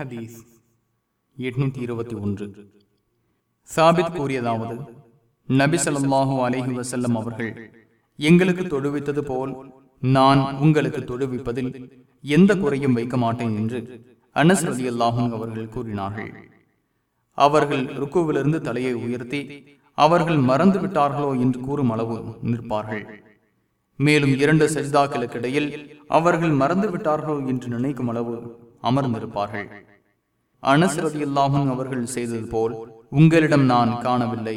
ஹதீஸ் எட்நூத்தி இருபத்தி ஒன்று. சாபித் கூறியதாவது நபி ஸல்லல்லாஹு அலைஹி வஸல்லம் அவர்கள் எங்களுக்கு தொழுவித்தது போல் நான் உங்களுக்கு தொழுவிப்பதில் எந்த குறையும் வைக்க மாட்டேன் என்று அனஸ் அல்லாஹும் அவர்கள் கூறினார்கள். அவர்கள் ருக்குவிலிருந்து தலையை உயர்த்தி அவர்கள் மறந்து விட்டார்களோ என்று கூறும் அளவு நிற்பார்கள். மேலும் இரண்டு சஜிதாக்களுக்கிடையில் அவர்கள் மறந்து விட்டார்களோ என்று நினைக்கும் அளவு அமர்ந்திருப்பார்கள். அனஸ் ரலியல்லாஹு அவர்கள் செய்தது போல் உங்களிடம் நான் காணவில்லை.